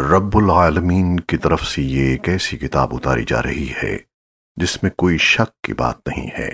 رب العالمین کی طرف سے یہ ایک ایسی کتاب اتاری جا رہی ہے جس میں کوئی شک کی بات نہیں ہے۔